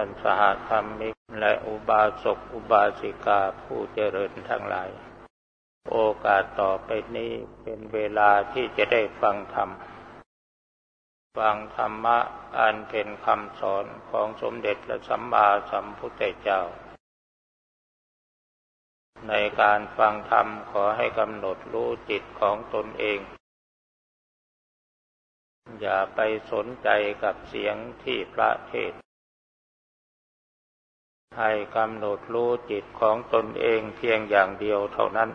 ท่านสหธรรมิกและอุบาสกอุบาสิกาผู้เจริญทั้งหลาย โอกาสต่อไปนี้เป็นเวลาที่จะได้ฟังธรรม ฟังธรรมะอันเป็นคำสอนของสมเด็จพระสัมมาสัมพุทธเจ้า ในการฟังธรรมขอให้กำหนดรู้จิตของตนเองอย่าไปสนใจกับเสียงที่พระเทศ ให้กำหนดรู้จิตของตนเองเพียงอย่างเดียวเท่านั้น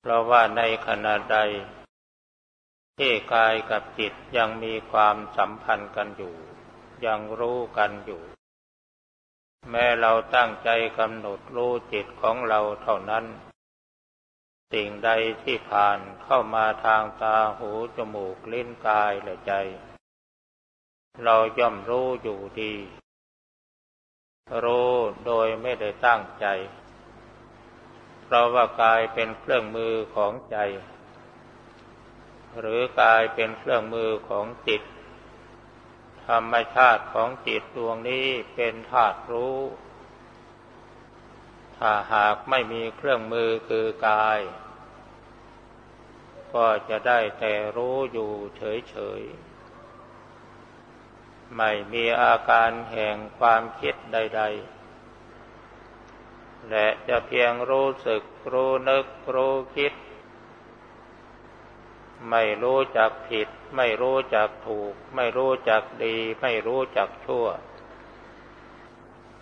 เพราะว่าในขณะใด ที่กายกับจิตยังมีความสัมพันธ์กันอยู่ ยังรู้กันอยู่ แม้เราตั้งใจกำหนดรู้จิตของเราเท่านั้น สิ่งใดที่ผ่านเข้ามาทางตาหูจมูกลิ้นกายและใจ เราย่อมรู้อยู่ดี รู้โดยไม่ได้ตั้งใจ เพราะว่ากายเป็นเครื่องมือของใจ หรือกายเป็นเครื่องมือของจิต ธรรมชาติของจิตดวงนี้เป็นธาตุรู้ ถ้าหากไม่มีเครื่องมือคือกาย ก็จะได้แต่รู้อยู่เฉยๆ ไม่มีอาการแห่งความคิดใด ๆ และจะเพียงรู้สึกรู้นึกรู้คิด ไม่รู้จักผิด ไม่รู้จักถูก ไม่รู้จักดี ไม่รู้จักชั่ว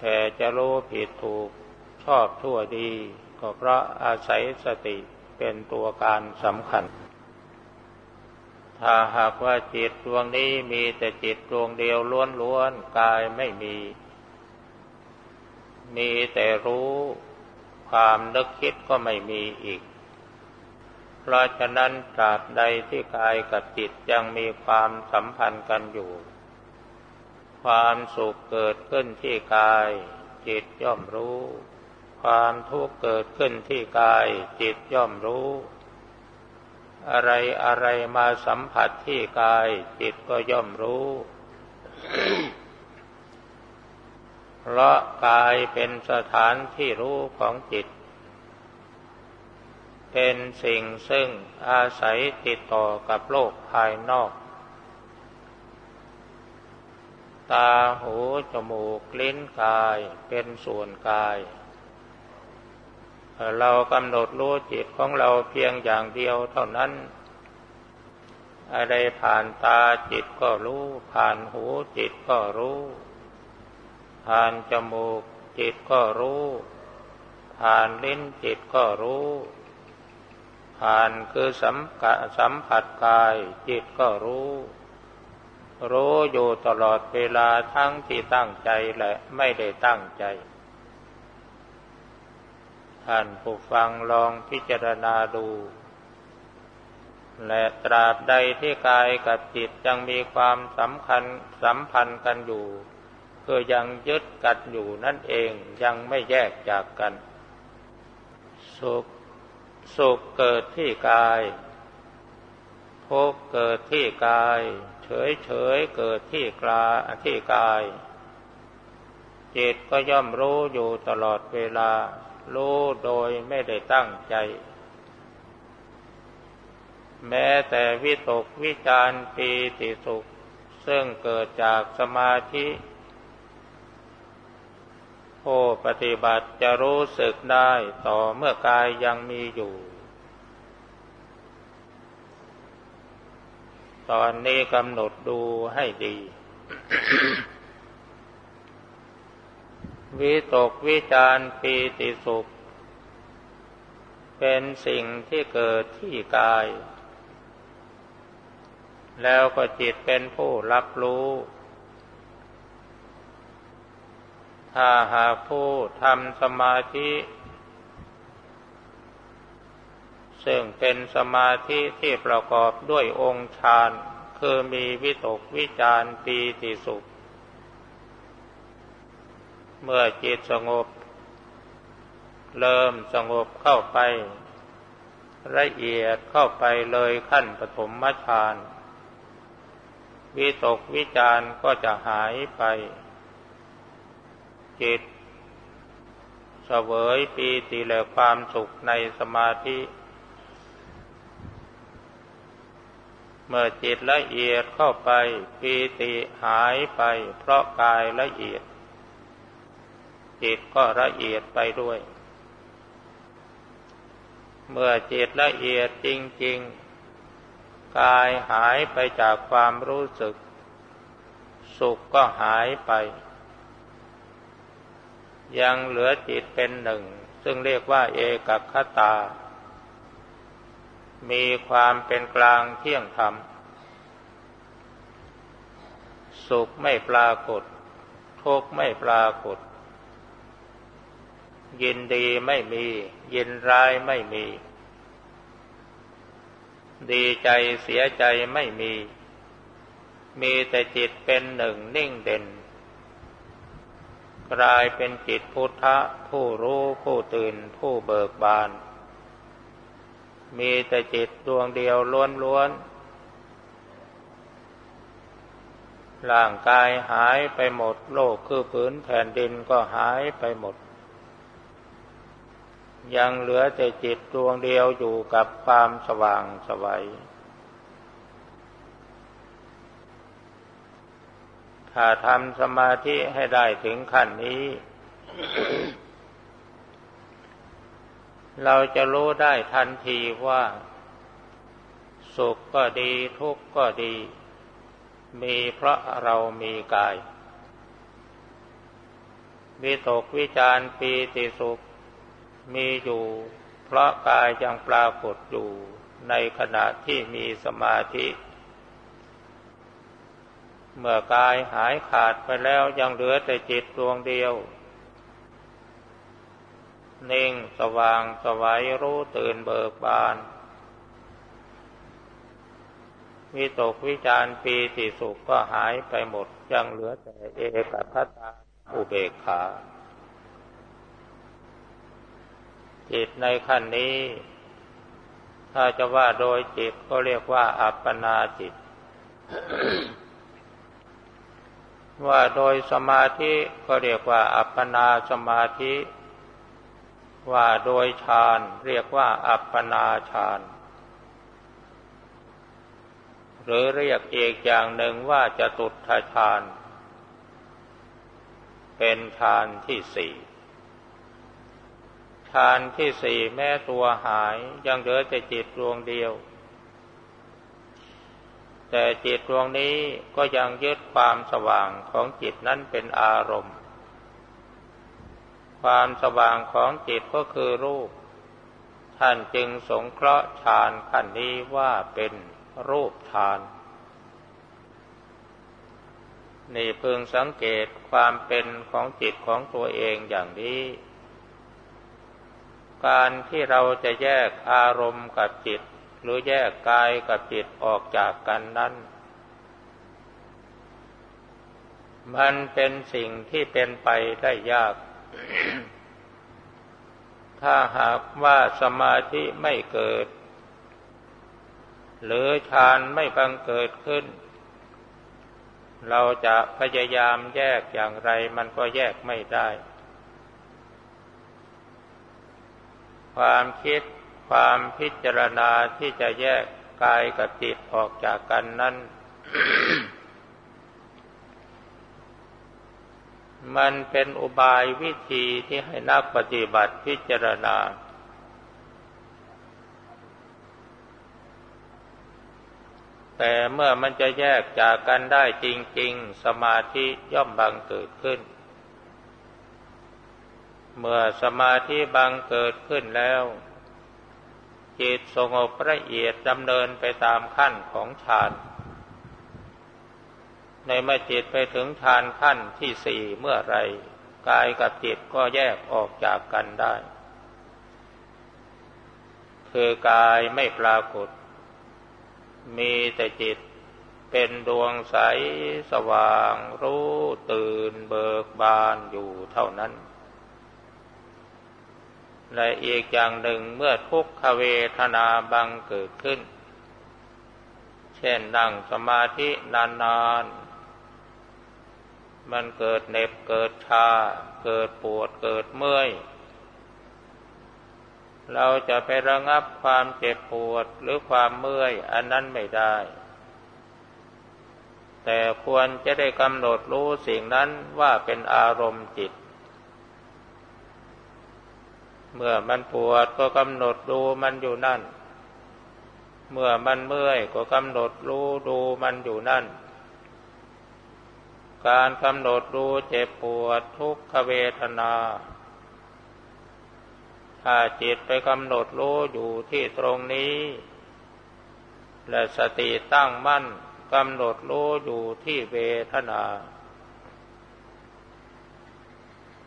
แต่จะรู้ผิดถูกชอบชั่วดี ก็เพราะอาศัยสติเป็นตัวการสำคัญ ถ้าหากว่าจิตดวงนี้มีแต่จิตดวงเดียวล้วนๆกายไม่มี มีแต่รู้ความนึกคิดก็ไม่มีอีก เพราะฉะนั้นตราบใดที่กายกับจิตยังมีความสัมพันธ์กันอยู่ ความสุขเกิดขึ้นที่กาย จิตย่อมรู้ ความทุกข์เกิดขึ้นที่กาย จิตย่อมรู้ อะไรอะไรมาสัมผัสที่กาย จิตก็ย่อมรู้ เพราะกายเป็นสถานที่รู้ของจิต เป็นสิ่งซึ่งอาศัยติดต่อกับโลกภายนอก ตาหูจมูกลิ้นกายเป็นส่วนกาย เรากำหนดรู้จิตของเราเพียงอย่างเดียวเท่านั้น อะไรผ่านตาจิตก็รู้ ผ่านหูจิตก็รู้ ผ่านจมูกจิตก็รู้ ผ่านลิ้นจิตก็รู้ ผ่านคือสัมกะสัมผัสกายจิตก็รู้ รู้อยู่ตลอดเวลาทั้งที่ตั้งใจและไม่ได้ตั้งใจ ท่านผู้ฟังลองพิจารณาดู และตราบใดที่กายกับจิตยังมีความสำคัญสัมพันธ์กันอยู่ คือยังยึดกันอยู่นั่นเองยังไม่แยกจากกัน สุขสุขเกิดที่กายทุกเกิดที่กาย เฉยเฉยเกิดที่กลาที่กาย จิตก็ย่อมรู้อยู่ตลอดเวลา รู้โดยไม่ได้ตั้งใจ แม้แต่วิตกวิจารปีติสุข ซึ่งเกิดจากสมาธิผู้ปฏิบัติจะรู้สึกได้ต่อเมื่อกายยังมีอยู่ ตอนนี้กำหนดดูให้ดี วิตกวิจารปีติสุข เป็นสิ่งที่เกิดที่กาย แล้วก็จิตเป็นผู้รับรู้ ถ้าหากผู้ทำสมาธิ ซึ่งเป็นสมาธิที่ประกอบด้วยองค์ฌานคือมีวิตกวิจารปีติสุข เมื่อจิตสงบ เริ่มสงบเข้าไป ละเอียดเข้าไปเลยขั้นปฐมฌานวิตกวิจารก็จะหายไป จิตเสวยปีติและความสุขในสมาธิ เมื่อจิตละเอียดเข้าไป ปีติหายไป เพราะกายละเอียด จิตก็ละเอียดไปด้วย เมื่อจิตละเอียดจริง ๆ กายหายไปจากความรู้สึก สุขก็หายไป ยังเหลือจิตเป็นหนึ่ง ซึ่งเรียกว่าเอกคตา มีความเป็นกลางเที่ยงธรรม สุขไม่ปรากฏทุกข์ไม่ปรากฏ ยินดีไม่มี ยินร้ายไม่มี ดีใจเสียใจไม่มี มีแต่จิตเป็นหนึ่งนิ่งเด่น กลายเป็นจิตพุทธะ ผู้รู้ผู้ตื่นผู้เบิกบาน มีแต่จิตดวงเดียวล้วนๆร่างกายหายไปหมด โลกคือผืนแผ่นดินก็หายไปหมด ยังเหลือแต่จิตดวงเดียวอยู่กับความสว่างสวัยถ้าทำสมาธิให้ได้ถึงขั้นนี้ เราจะรู้ได้ทันทีว่า สุขก็ดีทุกข์ก็ดี มีเพราะเรามีกาย วิตกวิจารปีติสุข มีอยู่ เพราะกายยังปรากฏอยู่ในขณะที่มีสมาธิ เมื่อกายหายขาดไปแล้วยังเหลือแต่จิตดวงเดียว นิ่งสว่างสวัยรู้ตื่นเบิกบาน วิตกวิจารปีติสุขก็หายไปหมดยังเหลือแต่เอกคตาอุเบกขา จิตในขั้นนี้ ถ้าจะว่าโดยจิตก็เรียกว่า อัปปนาจิต ว่าโดยสมาธิก็เรียกว่า อัปปนาสมาธิ ว่าโดยฌานเรียกว่า อัปปนาฌานหรือเรียกอีกอย่างหนึ่งว่าจะตุทฌาน เป็นฌานที่สี่ ฌานที่สี่แม้ตัวหายยังเหลือแต่จิตดวงเดียว แต่จิตดวงนี้ก็ยังยึดความสว่างของจิตนั้นเป็นอารมณ์ ความสว่างของจิตก็คือรูป ท่านจึงสงเคราะห์ฌานขั้นนี้ว่าเป็นรูปฌาน นี่พึงสังเกตความเป็นของจิตของตัวเองอย่างนี้ การที่เราจะแยกอารมณ์กับจิต หรือแยกกายกับจิตออกจากกันนั้น มันเป็นสิ่งที่เป็นไปได้ยาก ถ้าหากว่าสมาธิไม่เกิด หรือฌานไม่บังเกิดขึ้น เราจะพยายามแยกอย่างไรมันก็แยกไม่ได้ ความคิดความพิจารณาที่จะแยกกายกับจิตออกจากกันนั้น มันเป็นอุบายวิธีที่ให้นักปฏิบัติพิจารณา แต่เมื่อมันจะแยกจากกันได้จริง ๆ สมาธิย่อมบังเกิดขึ้น เมื่อสมาธิบังเกิดขึ้นแล้ว จิตสงบละเอียดดำเนินไปตามขั้นของฌาน ในเมื่อจิตไปถึงฌานขั้นที่สี่เมื่อไรกายกับจิตก็แยกออกจากกันได้ คือกายไม่ปรากฏ มีแต่จิตเป็นดวงใสสว่างรู้ตื่นเบิกบานอยู่เท่านั้น และอีกอย่างหนึ่งเมื่อทุกขเวทนาบังเกิดขึ้น เช่นนั่งสมาธินานมันเกิดเหน็บเกิดชา เกิดปวดเกิดเมื่อย เราจะไประงับความเจ็บปวดหรือความเมื่อยอันนั้นไม่ได้ แต่ควรจะได้กำหนดรู้สิ่งนั้นว่าเป็นอารมณ์จิต เมื่อมันปวดก็กำหนดดูมันอยู่นั่น เมื่อมันเมื่อยก็กำหนดรู้ดูมันอยู่นั่น การกำหนดรู้เจ็บปวดทุกขเวทนา ถ้าจิตไปกำหนดรู้อยู่ที่ตรงนี้ และสติตั้งมั่นกำหนดรู้อยู่ที่เวทนา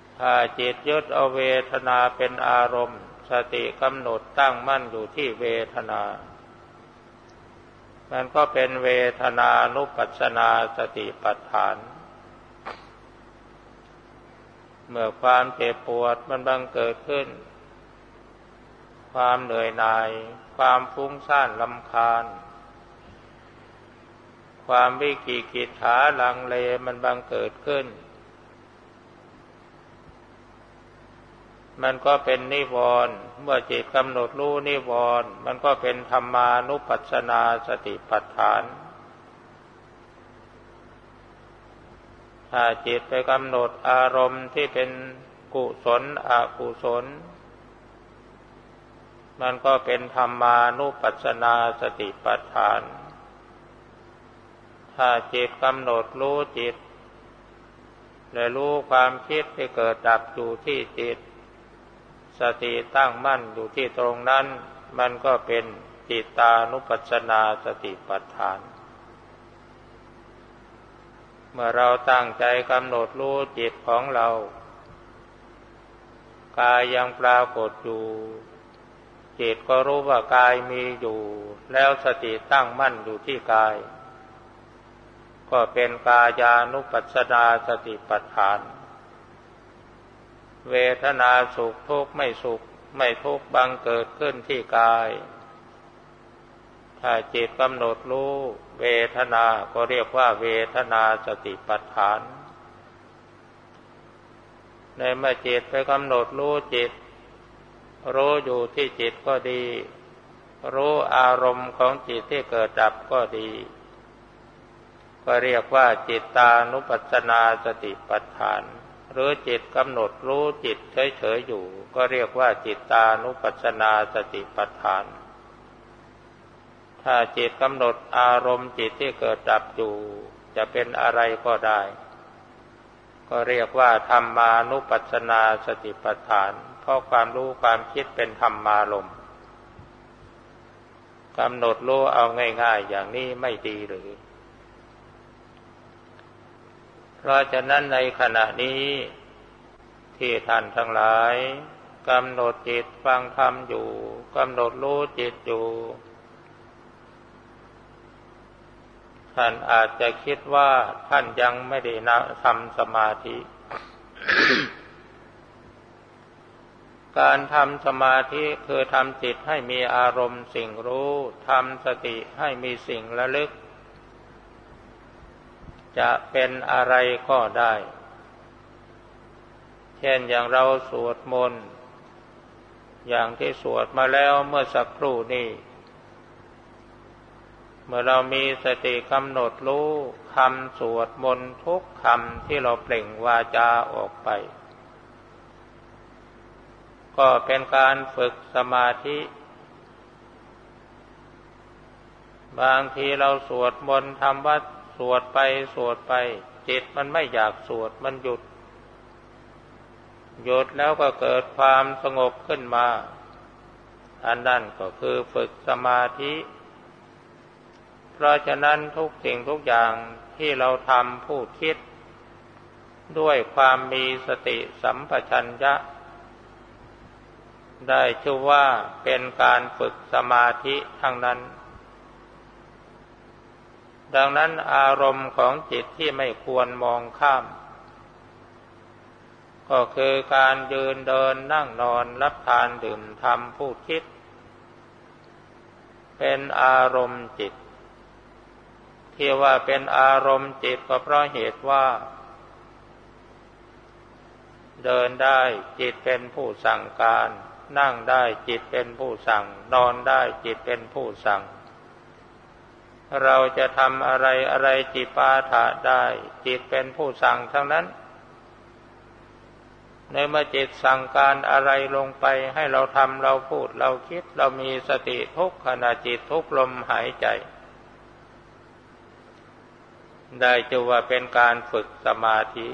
ถ้าจิตยึดเอาเวทนาเป็นอารมณ์ สติกำหนดตั้งมั่นอยู่ที่เวทนา มันก็เป็นเวทนานุปัสนาสติปัฏฐาน เมื่อความเจ็บปวดมันบังเกิดขึ้น ความเหนื่อยหน่าย ความฟุ้งซ่านลำคาญ ความวิกิกิจขาลังเลมันบังเกิดขึ้น มันก็เป็นนิวรณ์เมื่อจิตกำหนดรู้นิวรณ์มันก็เป็นธรรมานุปัสสนาสติปัฏฐานถ้าจิตไปกำหนดอารมณ์ที่เป็นกุศลอกุศล มันก็เป็นธรรมานุปัสสนาสติปัฏฐาน ถ้าจิตกำหนดรู้จิตและรู้ความคิดที่เกิดดับอยู่ที่จิต สติตั้งมั่นอยู่ที่ตรงนั้น มันก็เป็นจิตานุปัสสนาสติปัฏฐาน เมื่อเราตั้งใจกำหนดรู้จิตของเรา กายยังปรากฏอยู่จิตก็รู้ว่ากายมีอยู่ แล้วสติตั้งมั่นอยู่ที่กาย ก็เป็นกายานุปัสสนาสติปัฏฐาน เวทนาสุขทุกข์ไม่สุข ไม่ทุกข์บังเกิดขึ้นที่กาย ถ้าจิตกำหนดรู้เวทนาก็เรียกว่าเวทนาสติปัฏฐาน ในเมื่อจิตไปกำหนดรู้จิต รู้อยู่ที่จิตก็ดี รู้อารมณ์ของจิตที่เกิดดับก็ดี ก็เรียกว่าจิตตานุปัสสนาสติปัฏฐาน หรือจิตกำหนดรู้จิตเฉยๆอยู่ ก็เรียกว่าจิตตานุปัสสนาสติปัฏฐาน ถ้าจิตกำหนดอารมณ์จิตที่เกิดดับอยู่ จะเป็นอะไรก็ได้ ก็เรียกว่าธรรมานุปัสสนาสติปัฏฐาน เพราะความรู้ความคิดเป็นธรรมารมกำหนดรู้เอาง่าย ๆ อย่างนี้ไม่ดีหรือ เพราะฉะนั้นในขณะนี้ ที่ท่านทั้งหลายกำหนดจิตฟังธรรมอยู่กำหนดรู้จิตอยู่ ท่านอาจจะคิดว่าท่านยังไม่ได้นทำสมาธิ การทำสมาธิคือทำจิตให้มีอารมณ์สิ่งรู้ทำสติให้มีสิ่งระลึก จะเป็นอะไรก็ได้ เช่นอย่างเราสวดมนต์อย่างที่สวดมาแล้วเมื่อสักครู่นี้ เมื่อเรามีสติกำหนดรู้คำสวดมนต์ทุกคำที่เราเปล่งวาจาออกไป ก็เป็นการฝึกสมาธิ บางทีเราสวดมนต์ทำวัด วดไปสวดไป จิตมันไม่อยากสวดมันหยุด หยุดแล้วก็เกิดความสงบขึ้นมา อันนั้นก็คือฝึกสมาธิ เพราะฉะนั้นทุกสิ่งทุกอย่างที่เราทำพูดคิด ด้วยความมีสติสัมปชัญญะ ได้ชื่อว่าเป็นการฝึกสมาธิทั้งนั้น ดังนั้นอารมณ์ของจิตที่ไม่ควรมองข้าม ก็คือการยืนเดินนั่งนอนรับทานดื่มทำพูดคิด เป็นอารมณ์จิต ที่ว่าเป็นอารมณ์จิตก็เพราะเหตุว่า เดินได้จิตเป็นผู้สั่งการ นั่งได้จิตเป็นผู้สั่ง นอนได้จิตเป็นผู้สั่ง เราจะทำอะไรอะไรจิปาถะได้ จิตเป็นผู้สั่งทั้งนั้น ในเมื่อจิตสั่งการอะไรลงไปให้เราทำเราพูดเราคิดเรามีสติทุกขณะจิตทุกลมหายใจ ได้จะว่าเป็นการฝึกสมาธิ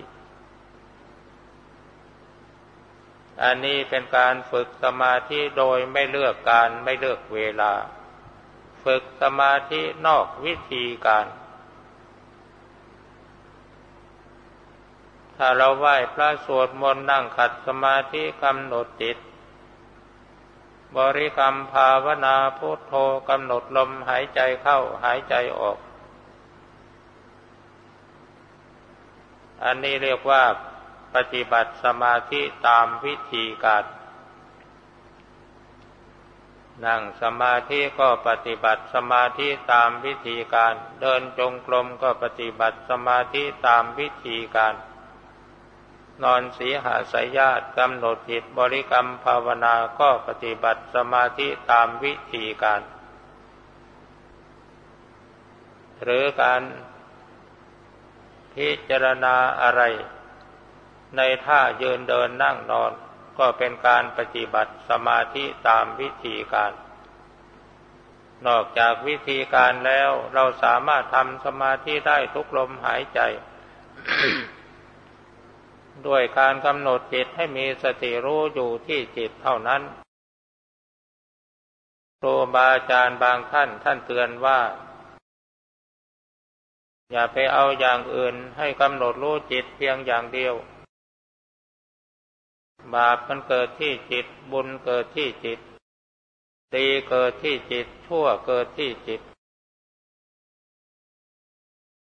อันนี้เป็นการฝึกสมาธิโดยไม่เลือกการไม่เลือกเวลา ฝึกสมาธินอกวิธีการ ถ้าเราไหว้พระสวดมนต์นั่งขัดสมาธิกำหนดจิต บริกรรมภาวนาพุทโธกำหนดลมหายใจเข้าหายใจออก อันนี้เรียกว่าปฏิบัติสมาธิตามวิธีการ นั่งสมาธิก็ปฏิบัติสมาธิตามวิธีการ เดินจงกรมก็ปฏิบัติสมาธิตามวิธีการ นอนสีหาสายญาติกำหนดจิตบริกรรมภาวนาก็ปฏิบัติสมาธิตามวิธีการ หรือการพิจารณาอะไร ในท่ายืนเดินนั่งนอน ก็เป็นการปฏิบัติสมาธิตามวิธีการ นอกจากวิธีการแล้วเราสามารถทำสมาธิได้ทุกลมหายใจ ด้วยการกำหนดจิตให้มีสติรู้อยู่ที่จิตเท่านั้นครูบาอาจารย์บางท่านท่านเตือนว่า อย่าไปเอาอย่างอื่นให้กำหนดรู้จิตเพียงอย่างเดียว บาปมันเกิดที่จิต บุญเกิดที่จิต ดีเกิดที่จิต ชั่วเกิดที่จิต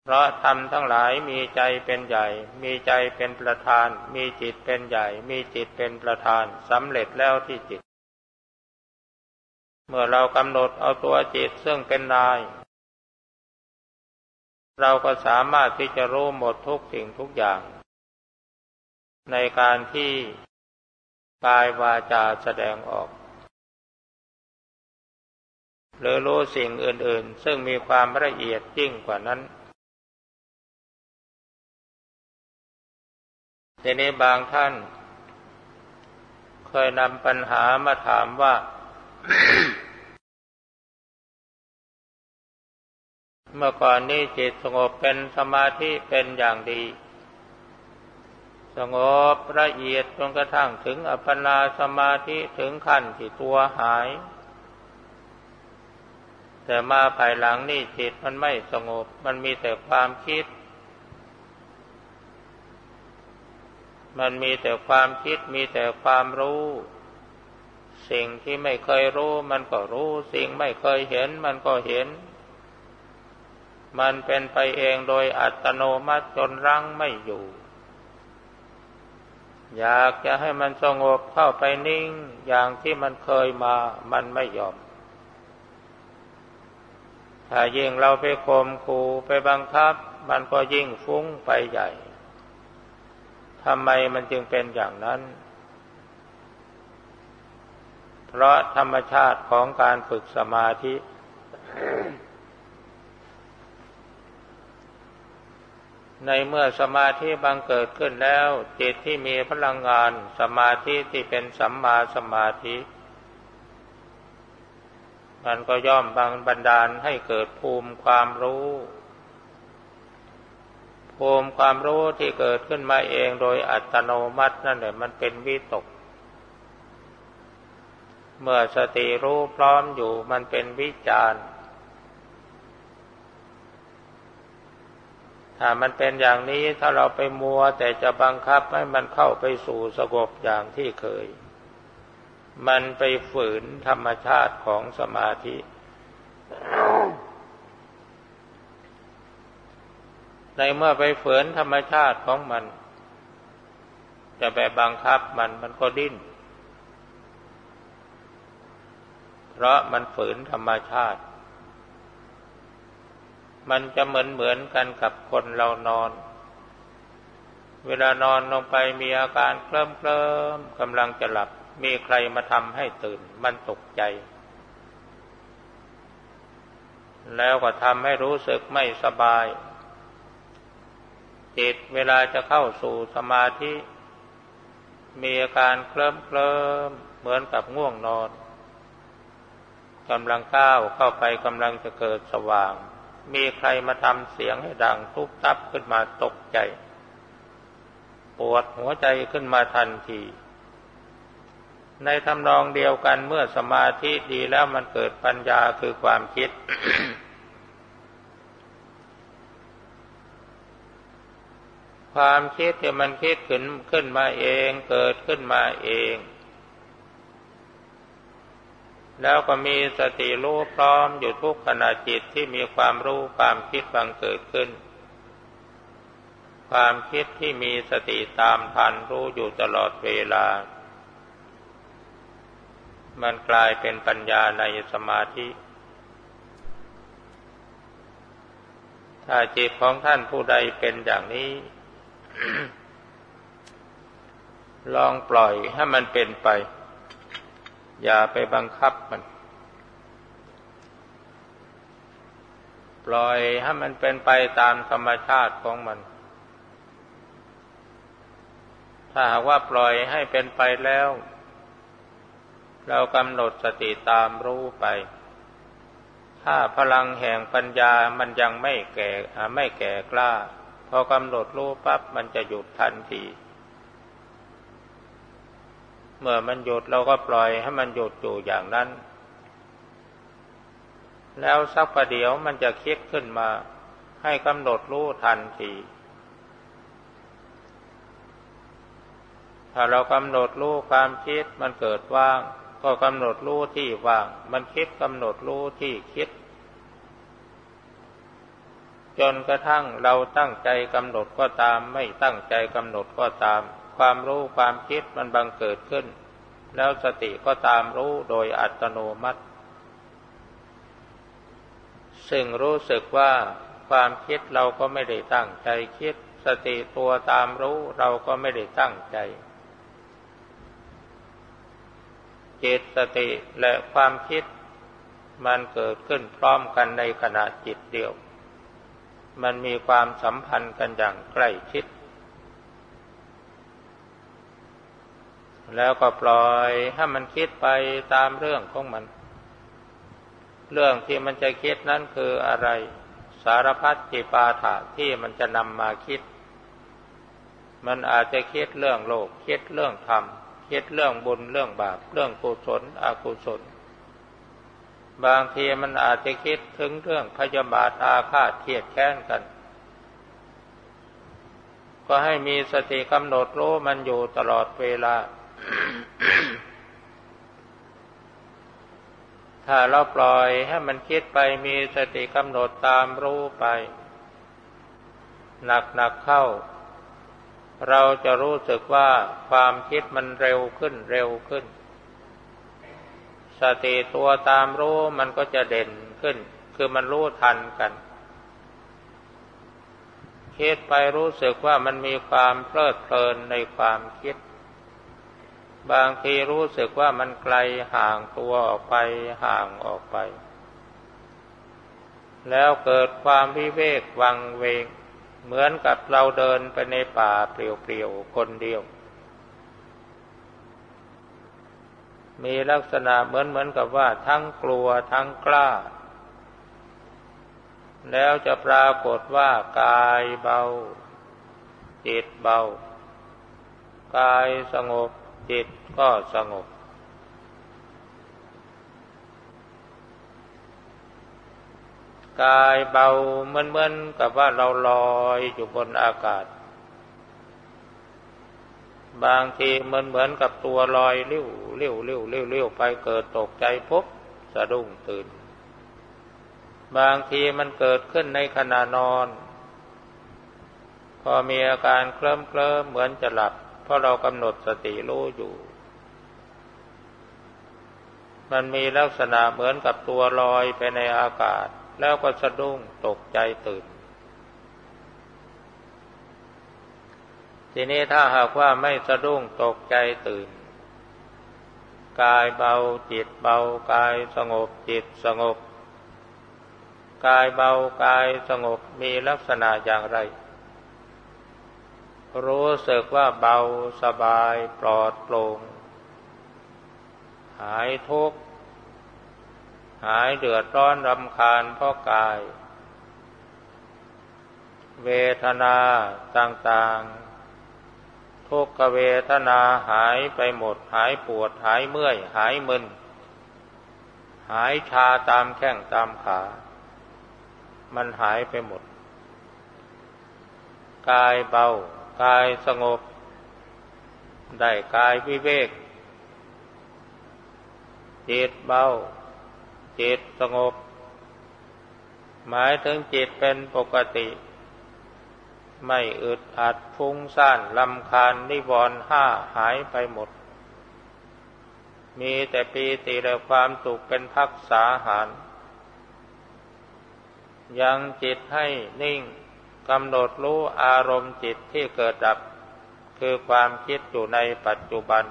เพราะธรรมทั้งหลายมีใจเป็นใหญ่ มีใจเป็นประธาน มีจิตเป็นใหญ่ มีจิตเป็นประธานสำเร็จแล้วที่จิต เมื่อเรากำหนดเอาตัวจิตซึ่งเป็นนาย เราก็สามารถที่จะรู้หมดทุกสิ่งทุกอย่าง ในการที่ กายวาจาแสดงออก หรือรู้สิ่งอื่นๆ ซึ่งมีความละเอียดยิ่งกว่านั้นทีนี้บางท่าน เคยนำปัญหามาถามว่า เมื่อก่อนนี้จิตสงบเป็นสมาธิเป็นอย่างดี สงบละเอียดจนกระทั่งถึงอัปปนาสมาธิถึงขั้นที่ตัวหาย แต่มาภายหลังนี่จิตมันไม่สงบ มันมีแต่ความคิด มันมีแต่ความคิดมีแต่ความรู้ สิ่งที่ไม่เคยรู้ มันก็รู้ สิ่งไม่เคยเห็น มันก็เห็น มันเป็นไปเองโดยอัตโนมัติจนรั้งไม่อยู่ อยากจะให้มันสงบเข้าไปนิ่ง อย่างที่มันเคยมา มันไม่ยอม ถ้ายิ่งเราไปข่มขู่ไปบังคับ มันก็ยิ่งฟุ้งไปใหญ่ทำไมมันจึงเป็นอย่างนั้น เพราะธรรมชาติของการฝึกสมาธิ ในเมื่อสมาธิบังเกิดขึ้นแล้ว จิตที่มีพลังงาน สมาธิที่เป็นสัมมาสมาธิ มันก็ย่อมบังบันดาลให้เกิดภูมิความรู้ ภูมิความรู้ที่เกิดขึ้นมาเองโดยอัตโนมัตินั่นแหละมันเป็นวิตก เมื่อสติรู้พร้อมอยู่มันเป็นวิจารณ์ ถ้ามันเป็นอย่างนี้ถ้าเราไปมัวแต่จะบังคับให้มันเข้าไปสู่สงบอย่างที่เคย มันไปฝืนธรรมชาติของสมาธิ ในเมื่อไปฝืนธรรมชาติของมัน จะไปบังคับมันมันก็ดิ้น เพราะมันฝืนธรรมชาติ มันจะเหมือนเหมือนกันกับคนเรานอน เวลานอนลงไปมีอาการเคลิ้มเคลิ้มกำลังจะหลับ มีใครมาทำให้ตื่น มันตกใจ แล้วก็ทำให้รู้สึกไม่สบาย จิตเวลาจะเข้าสู่สมาธิ มีอาการเคลิ้มเคลิ้มเหมือนกับง่วงนอนกำลังก้าวเข้าไปกำลังจะเกิดสว่าง มีใครมาทำเสียงให้ดังทุบตับขึ้นมาตกใจ ปวดหัวใจขึ้นมาทันที ในทำนองเดียวกันเมื่อสมาธิดีแล้วมันเกิดปัญญาคือความคิด ความคิดที่มันคิดขึ้นขึ้นมาเองเกิดขึ้นมาเอง แล้วก็มีสติรู้พร้อมอยู่ทุกขณะจิตที่มีความรู้ความคิดบังเกิดขึ้น ความคิดที่มีสติตามทันรู้อยู่ตลอดเวลา มันกลายเป็นปัญญาในสมาธิ ถ้าจิตของท่านผู้ใดเป็นอย่างนี้ ลองปล่อยให้มันเป็นไป อย่าไปบังคับมัน ปล่อยให้มันเป็นไปตามธรรมชาติของมัน ถ้าหากว่าปล่อยให้เป็นไปแล้ว เรากำหนดสติตามรู้ไป ถ้าพลังแห่งปัญญามันยังไม่แก่ไม่แก่กล้า พอกำหนดรู้ปั๊บมันจะหยุดทันที เมื่อมันหยุดเราก็ปล่อยให้มันหยุดอยู่อย่างนั้น แล้วสักประเดี๋ยวมันจะคิดขึ้นมา ให้กำหนดรู้ทันที ถ้าเรากำหนดรู้ความคิดมันเกิดว่าง ก็กำหนดรู้ที่ว่าง มันคิดกำหนดรู้ที่คิด จนกระทั่งเราตั้งใจกำหนดก็ตาม ไม่ตั้งใจกำหนดก็ตาม ความรู้ความคิดมันบังเกิดขึ้น แล้วสติก็ตามรู้โดยอัตโนมัติ ซึ่งรู้สึกว่าความคิดเราก็ไม่ได้ตั้งใจคิด สติตัวตามรู้เราก็ไม่ได้ตั้งใจจิตสติและความคิด มันเกิดขึ้นพร้อมกันในขณะจิตเดียว มันมีความสัมพันธ์กันอย่างใกล้ชิด แล้วก็ปล่อยให้มันคิดไปตามเรื่องของมัน เรื่องที่มันจะคิดนั้นคืออะไร สารพัดจิปาถะที่มันจะนำมาคิด มันอาจจะคิดเรื่องโลก คิดเรื่องธรรม คิดเรื่องบุญเรื่องบาป เรื่องกุศลอกุศล บางทีมันอาจจะคิดถึงเรื่องพยาบาทอาฆาตเทียดแค้นกันก็ให้มีสติกำหนดรู้มันอยู่ตลอดเวลา ถ้าเราปล่อยให้มันคิดไปมีสติกำหนดตามรู้ไป หนักๆเข้า เราจะรู้สึกว่าความคิดมันเร็วขึ้นเร็วขึ้น สติตัวตามรู้มันก็จะเด่นขึ้น คือมันรู้ทันกันคิดไปรู้สึกว่ามันมีความเพลิดเพลินในความคิด บางทีรู้สึกว่ามันไกลห่างตัวออกไปห่างออกไป แล้วเกิดความวิเวกวังเวง เหมือนกับเราเดินไปในป่าเปลี่ยวๆคนเดียว มีลักษณะเหมือนเหมือนกับว่าทั้งกลัวทั้งกล้า แล้วจะปรากฏว่ากายเบา จิตเบา กายสงบ จิตก็สงบ กายเบาเหมือนเหมือนกับว่าเราลอยอยู่บนอากาศ บางทีเหมือนเหมือนกับตัวลอยเลี้ยวเลี้ยวเลี้ยวเลี้ยวเลี้ยวไปเกิดตกใจปุ๊บสะดุ้งตื่น บางทีมันเกิดขึ้นในขณะนอน พอมีอาการเคลิ้มเคลิ้มเหมือนจะหลับ เพราะเรากำหนดสติรู้อยู่ มันมีลักษณะเหมือนกับตัวลอยไปในอากาศ แล้วก็สะดุ้งตกใจตื่น ทีนี้ถ้าหากว่าไม่สะดุ้งตกใจตื่น กายเบาจิตเบากายสงบจิตสงบ กายเบากายสงบมีลักษณะอย่างไร รู้สึกว่าเบาสบายปลอดโปร่ง หายทุกข์ หายเดือดร้อนรำคาญเพราะกาย เวทนาต่างๆ ทุกขเวทนาหายไปหมด หายปวด หายเมื่อย หายมึน หายชาตามแข้งตามขา มันหายไปหมด กายเบา กายสงบ ได้กายวิเวกจิตเบา จิตสงบ หมายถึงจิตเป็นปกติ ไม่อึดอัดฟุ้งซ่านลำคาญนิวรณ์ห้าหายไปหมด มีแต่ปีติและความสุขเป็นพักษาหาร ยังจิตให้นิ่ง กำหนดรู้อารมณ์จิตที่เกิดดับ คือความคิดอยู่ในปัจจุบัน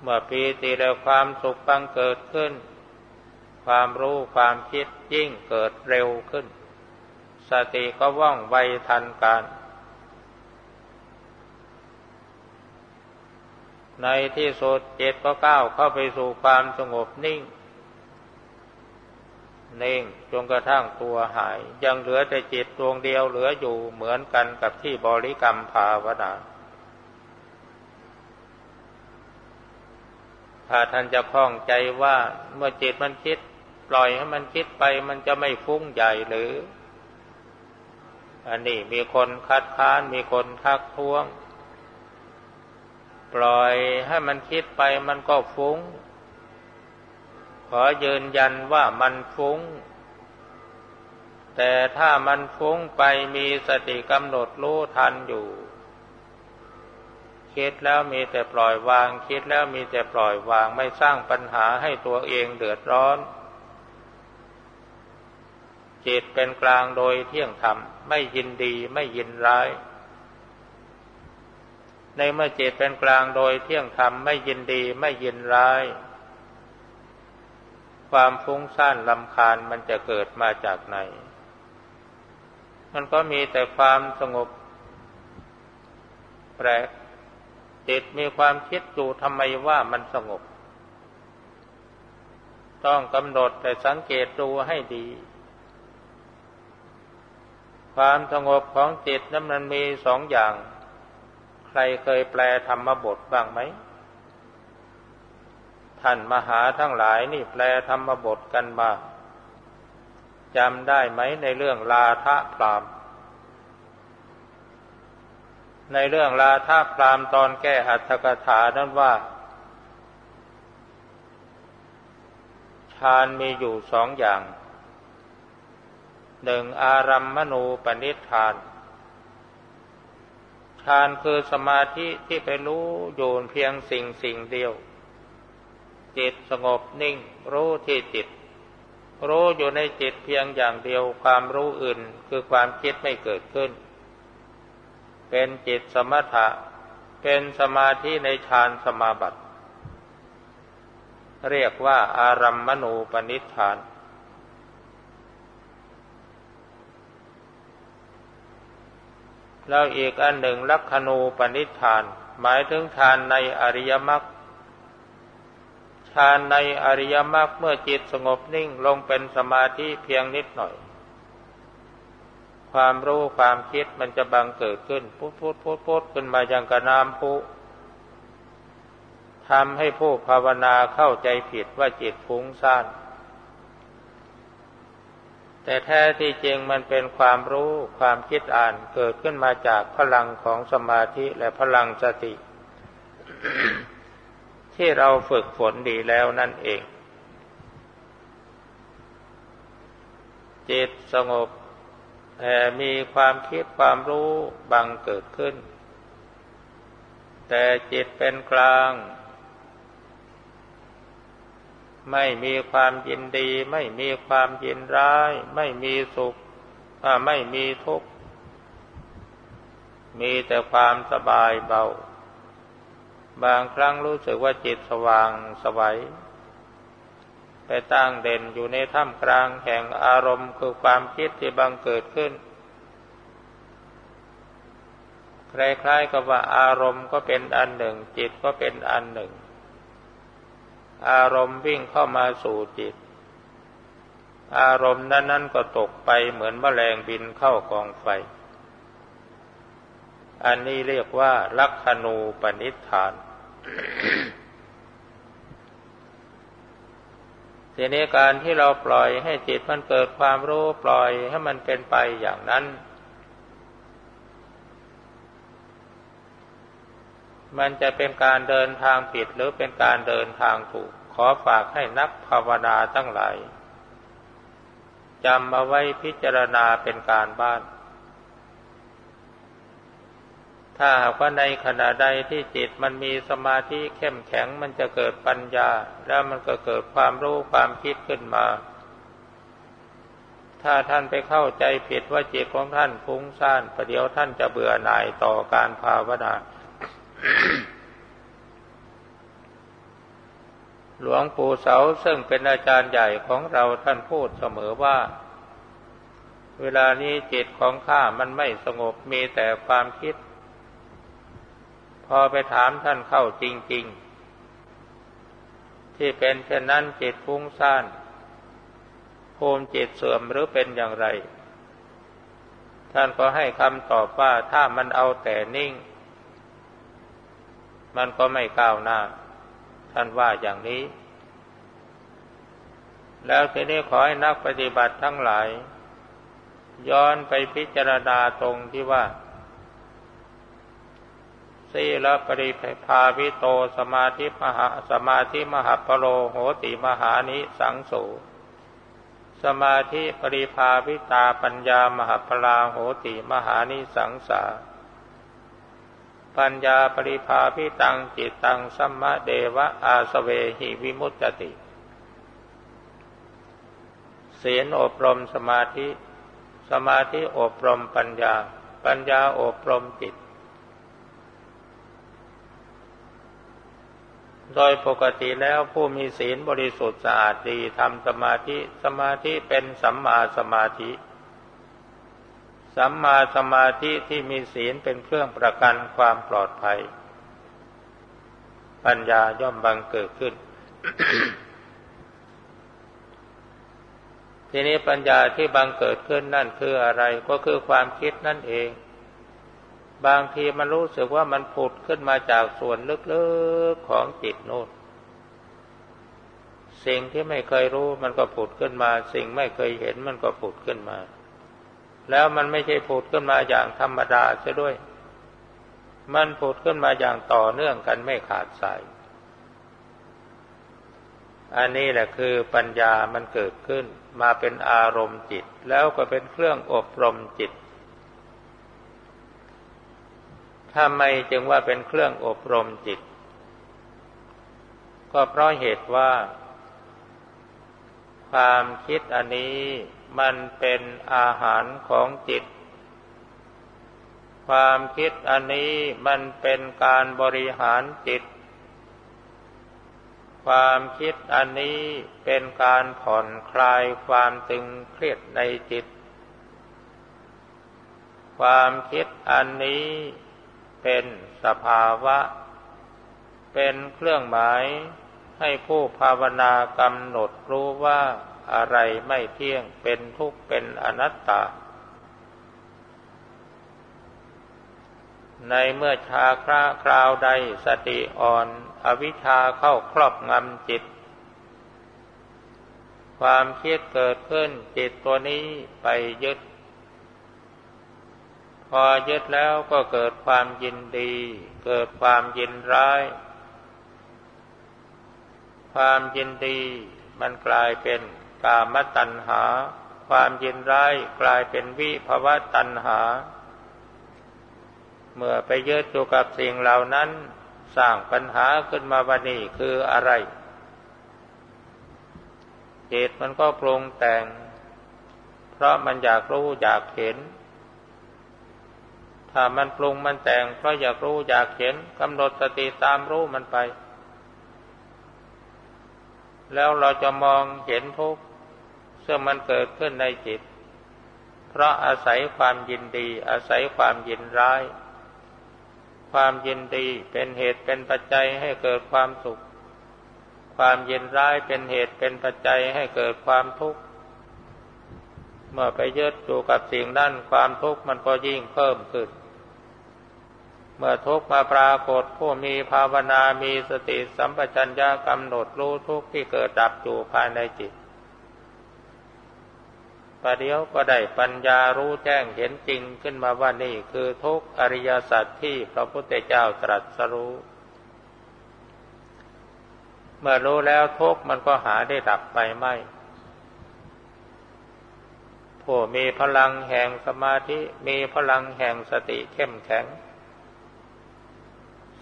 เมื่อปีติและความสุขบังเกิดขึ้น ความรู้ความคิดยิ่งเกิดเร็วขึ้น สติก็ว่องไวทันการ ในที่สุดจิตก็ก้าวเข้าไปสู่ความสงบนิ่ง นิ่งจนกระทั่งตัวหาย ยังเหลือแต่จิตดวงเดียวเหลืออยู่เหมือนกันกับที่บริกรรมภาวนาถ้าท่านจะคล้องใจว่าเมื่อจิตมันคิด ปล่อยให้มันคิดไปมันจะไม่ฟุ้งใหญ่หรือ อันนี้มีคนคัดค้านมีคนทักท้วง ปล่อยให้มันคิดไปมันก็ฟุ้ง ขอยืนยันว่ามันฟุ้ง แต่ถ้ามันฟุ้งไปมีสติกำหนดรู้ทันอยู่ คิดแล้วมีแต่ปล่อยวาง คิดแล้วมีแต่ปล่อยวางไม่สร้างปัญหาให้ตัวเองเดือดร้อน จิตเป็นกลางโดยเที่ยงธรรม ไม่ยินดีไม่ยินร้ายในเมื่อจิตเป็นกลางโดยเที่ยงธรรมไม่ยินดีไม่ยินร้าย ความฟุ้งซ่านลำคาญมันจะเกิดมาจากไหน มันก็มีแต่ความสงบ แปลกจิตมีความคิดอยู่ทำไมว่ามันสงบ ต้องกำหนดแต่สังเกตดูให้ดี ความสงบของจิตนั้นมันมีสองอย่าง ใครเคยแปลธรรมบทบ้างไหม ท่านมหาทั้งหลายนี่แปลธรรมบทกันมาจำได้ไหมในเรื่องลาทะพรามในเรื่องลาทาพรามตอนแก้อัตถกถานั้นว่าฌานมีอยู่สองอย่าง หนึ่งอารัมมณูปนิธานฌานคือสมาธิที่ไปรู้อยู่เพียงสิ่งสิ่งเดียว จิตสงบนิ่ง รู้ที่จิต รู้อยู่ในจิตเพียงอย่างเดียวความรู้อื่นคือความคิดไม่เกิดขึ้น เป็นจิตสมถะ เป็นสมาธิในฌานสมาบัติ เรียกว่าอารัมมณูปนิธานแล้วอีกอันหนึ่งลักขณูปนิธาน หมายถึงฌานในอริยมรรค ฌานในอริยมรรคเมื่อจิตสงบนิ่งลงเป็นสมาธิเพียงนิดหน่อย ความรู้ความคิดมันจะบังเกิดขึ้นพุทพุทพุทพุทขึ้นมาอย่างกระน้ำพุทำให้ผู้ภาวนาเข้าใจผิดว่าจิตฟุ้งซ่าน แต่แท้ที่จริงมันเป็นความรู้ความคิดอ่านเกิดขึ้นมาจากพลังของสมาธิและพลังสติ ที่เราฝึกฝนดีแล้วนั่นเอง จิตสงบแต่มีความคิดความรู้บังเกิดขึ้น แต่จิตเป็นกลาง ไม่มีความยินดี ไม่มีความยินร้าย ไม่มีสุขไม่มีทุกข์ มีแต่ความสบายเบา บางครั้งรู้สึกว่าจิตสว่างสวัย ไปตั้งเด่นอยู่ในท่ามกลางแห่งอารมณ์คือความคิดที่บังเกิดขึ้นคล้ายๆกับว่าอารมณ์ก็เป็นอันหนึ่ง จิตก็เป็นอันหนึ่ง อารมณ์วิ่งเข้ามาสู่จิต อารมณ์นั้นๆก็ตกไปเหมือนแมลงบินเข้ากองไฟ อันนี้เรียกว่าลักขณูปนิธาน ทีนี้การที่เราปล่อยให้จิตมันเกิดความรู้ปล่อยให้มันเป็นไปอย่างนั้น มันจะเป็นการเดินทางผิดหรือเป็นการเดินทางถูก ขอฝากให้นักภาวนาทั้งหลายจำมาไว้พิจารณาเป็นการบ้าน ถ้าหากว่าในขณะใดที่จิตมันมีสมาธิเข้มแข็งมันจะเกิดปัญญา แล้วมันก็เกิดความรู้ความคิดขึ้นมา ถ้าท่านไปเข้าใจผิดว่าจิตของท่านฟุ้งซ่านประเดี๋ยวท่านจะเบื่อหน่ายต่อการภาวนาหลวงปู่เสาซึ่งเป็นอาจารย์ใหญ่ของเราท่านพูดเสมอว่า เวลานี้จิตของข้ามันไม่สงบมีแต่ความคิด พอไปถามท่านเข้าจริง ๆ ที่เป็นเช่นนั้นจิตฟุ้งซ่านภูมิจิตเสื่อมหรือเป็นอย่างไร ท่านก็ให้คำตอบว่าถ้ามันเอาแต่นิ่ง มันก็ไม่ก้าวหน้า ท่านว่าอย่างนี้ แล้วทีนี้ขอให้นักปฏิบัติทั้งหลาย ย้อนไปพิจารณาตรงที่ว่า สีลปริภาวิโตสมาธิมหาสมาธิมหาปโลโหติมหานิสังโสสมาธิปริภาวิตาปัญญามหาปลาโหติมหานิสังสา ปัญญาปริภาพิตังจิตตังสัมมาเดวะอาสเวหิวิมุตติเสียนอบรมสมาธิ สมาธิอบรมปัญญา ปัญญาอบรมจิต โดยปกติแล้วผู้มีศีลบริสุทธิ์สะอาดดีทำสมาธิสมาธิเป็นสัมมาสมาธิ สัมมาสมาธิที่มีศีลเป็นเครื่องประกันความปลอดภัย ปัญญาย่อมบังเกิดขึ้น ทีนี้ปัญญาที่บังเกิดขึ้นนั่นคืออะไรก็คือความคิดนั่นเอง บางทีมันรู้สึกว่ามันผุดขึ้นมาจากส่วนลึกๆของจิตโน้นสิ่งที่ไม่เคยรู้มันก็ผุดขึ้นมา สิ่งไม่เคยเห็นมันก็ผุดขึ้นมา แล้วมันไม่ใช่ผุดขึ้นมาอย่างธรรมดาซะด้วย มันผุดขึ้นมาอย่างต่อเนื่องกันไม่ขาดสาย อันนี้แหละคือปัญญามันเกิดขึ้นมาเป็นอารมณ์จิต แล้วก็เป็นเครื่องอบรมจิต ทำไมจึงว่าเป็นเครื่องอบรมจิต ก็เพราะเหตุว่า ความคิดอันนี้มันเป็นอาหารของจิต ความคิดอันนี้มันเป็นการบริหารจิต ความคิดอันนี้เป็นการผ่อนคลายความตึงเครียดในจิต ความคิดอันนี้ เป็นสภาวะ เป็นเครื่องหมายให้ผู้ภาวนากำหนดรู้ว่าอะไรไม่เที่ยงเป็นทุกข์เป็นอนัตตา ในเมื่อชาคราคราวใดสติอ่อน อวิชชาเข้าครอบงำจิต ความเคิดเกิดขึ้นจิตตัวนี้ไปยึด พอยึดแล้วก็เกิดความยินดี เกิดความยินร้าย ความยินดีมันกลายเป็นกามตัณหา ความยินร้ายกลายเป็นวิภวะตัณหา เมื่อไปยึดอยู่กับสิ่งเหล่านั้น สร้างปัญหาขึ้นมาวันนี้คืออะไรจิตมันก็ปรุงแต่ง เพราะมันอยากรู้อยากเห็น ถ้ามันปรุงมันแต่งเพราะอยากรู้อยากเห็นกำหนดสติตามรู้มันไป แล้วเราจะมองเห็นทุกข์ซึ่งมันเกิดขึ้นในจิต เพราะอาศัยความยินดี อาศัยความยินร้าย ความยินดีเป็นเหตุเป็นปัจจัยให้เกิดความสุข ความยินร้ายเป็นเหตุเป็นปัจจัยให้เกิดความทุกข์เมื่อไปยึดอยู่กับสิ่งนั้นความทุกข์มันก็ยิ่งเพิ่มขึ้น เมื่อทุกข์มาปรากฏผู้มีภาวนามีสติสัมปชัญญะกำหนดรู้ทุกข์ที่เกิดดับอยู่ภายในจิตประเดี๋ยวก็ได้ปัญญารู้แจ้งเห็นจริงขึ้นมาว่านี่คือทุกอริยสัจที่พระพุทธเจ้าตรัสรู้ เมื่อรู้แล้วทุกมันก็หาได้ดับไปไม่ผู้มีพลังแห่งสมาธิมีพลังแห่งสติเข้มแข็ง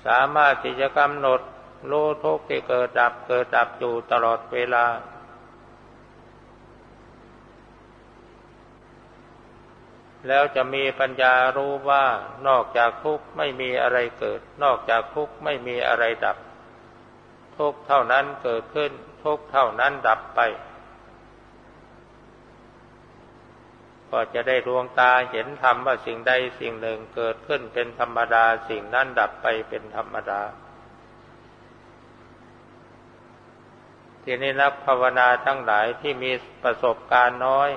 สามารถที่จะกำหนดรู้ทุกที่เกิดดับเกิดดับอยู่ตลอดเวลา แล้วจะมีปัญญารู้ว่านอกจากทุกข์ไม่มีอะไรเกิด นอกจากทุกข์ไม่มีอะไรดับ ทุกข์เท่านั้นเกิดขึ้น ทุกข์เท่านั้นดับไป ก็จะได้ดวงตาเห็นธรรมว่าสิ่งใดสิ่งหนึ่งเกิดขึ้นเป็นธรรมดาสิ่งนั้นดับไปเป็นธรรมดา ทีนี้นักภาวนาทั้งหลายที่มีประสบการณ์น้อย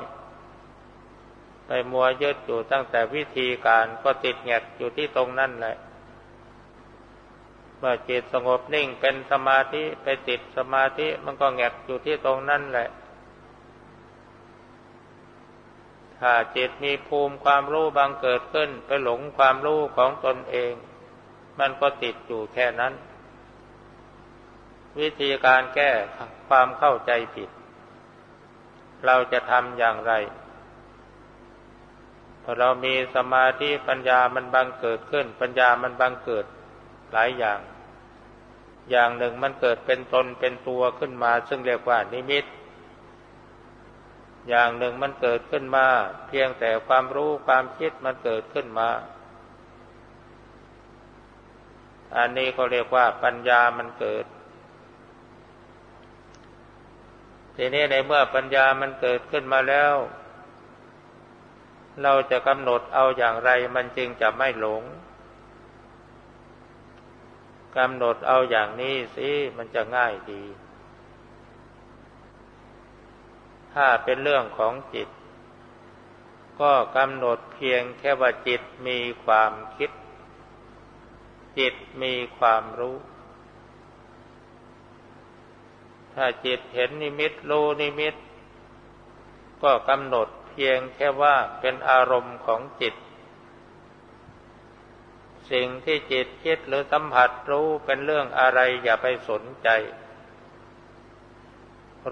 ไปมัวยึดอยู่ตั้งแต่วิธีการก็ติดแงกอยู่ที่ตรงนั้นแหละเมื่อจิตสงบนิ่งเป็นสมาธิไปติดสมาธิมันก็แงกอยู่ที่ตรงนั้นแหละ ถ้าจิตมีภูมิความรู้บางเกิดขึ้นไปหลงความรู้ของตนเอง มันก็ติดอยู่แค่นั้น วิธีการแก้ความเข้าใจผิด เราจะทำอย่างไรพอเรามีสมาธิปัญญามันบังเกิดขึ้น ปัญญามันบังเกิดหลายอย่าง อย่างหนึ่งมันเกิดเป็นตนเป็นตัวขึ้นมา ซึ่งเรียกว่านิมิต อย่างหนึ่งมันเกิดขึ้นมา เพียงแต่ความรู้ความคิดมันเกิดขึ้นมา อันนี้เขาเรียกว่าปัญญามันเกิด ทีนี้ในเมื่อปัญญามันเกิดขึ้นมาแล้ว เราจะกำหนดเอาอย่างไรมันจึงจะไม่หลงกำหนดเอาอย่างนี้สิมันจะง่ายดี ถ้าเป็นเรื่องของจิต ก็กำหนดเพียงแค่ว่าจิตมีความคิด จิตมีความรู้ ถ้าจิตเห็นนิมิตรู้นิมิต ก็กำหนดเพียงแค่ว่าเป็นอารมณ์ของจิต สิ่งที่จิตคิดหรือสัมผัสรู้เป็นเรื่องอะไรอย่าไปสนใจ